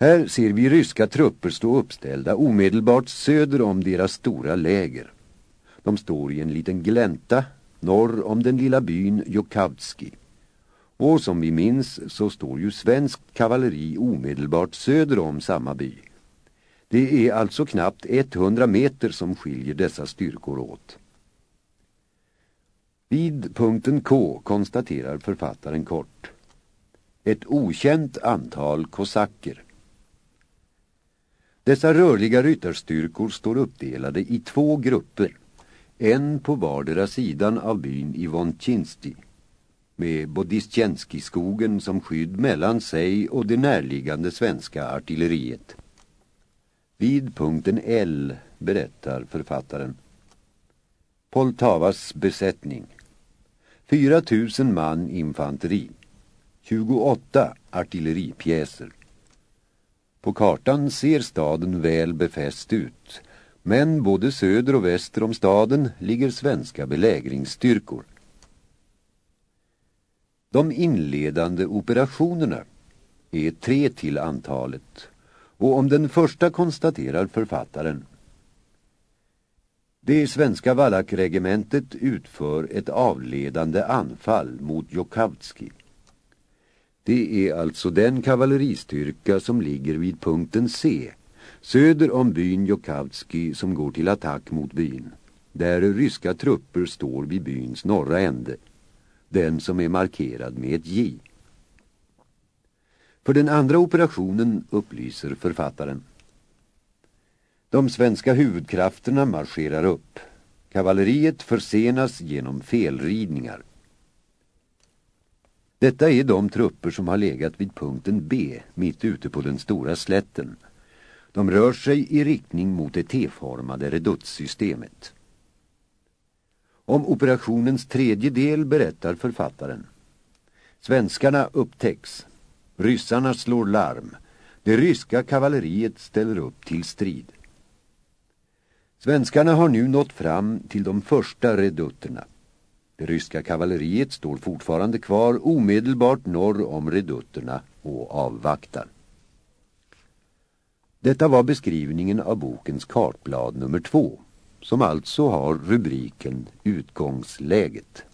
Här ser vi ryska trupper stå uppställda omedelbart söder om deras stora läger. De står i en liten glänta norr om den lilla byn Jokavski. Och som vi minns så står ju svensk kavalleri omedelbart söder om samma by. Det är alltså knappt 100 meter som skiljer dessa styrkor åt. Vid punkten K konstaterar författaren kort. Ett okänt antal kosacker. Dessa rörliga ryttarstyrkor står uppdelade i två grupper. En på vardera sidan av byn i Vontjinsti, med Bodistjenski-skogen som skydd mellan sig och det närliggande svenska artilleriet. Vid punkten L berättar författaren. Poltavas besättning. 4 000 man infanteri. 28 artilleripjäser. På kartan ser staden väl befäst ut, men både söder och väster om staden ligger svenska belägringsstyrkor. De inledande operationerna är tre till antalet och om den första konstaterar författaren Det svenska Wallachregementet utför ett avledande anfall mot Jokavtski. Det är alltså den kavalleristyrka som ligger vid punkten C, söder om byn Jokavtski som går till attack mot byn, där ryska trupper står vid byns norra ände, den som är markerad med ett J. För den andra operationen upplyser författaren. De svenska huvudkrafterna marscherar upp. Kavalleriet försenas genom felridningar. Detta är de trupper som har legat vid punkten B, mitt ute på den stora slätten. De rör sig i riktning mot det T-formade redutssystemet. Om operationens tredje del berättar författaren. Svenskarna upptäcks. Ryssarna slår larm. Det ryska kavalleriet ställer upp till strid. Svenskarna har nu nått fram till de första redutterna. Det ryska kavalleriet står fortfarande kvar omedelbart norr om redutterna och avvaktar. Detta var beskrivningen av bokens kartblad nummer två, som alltså har rubriken Utgångsläget.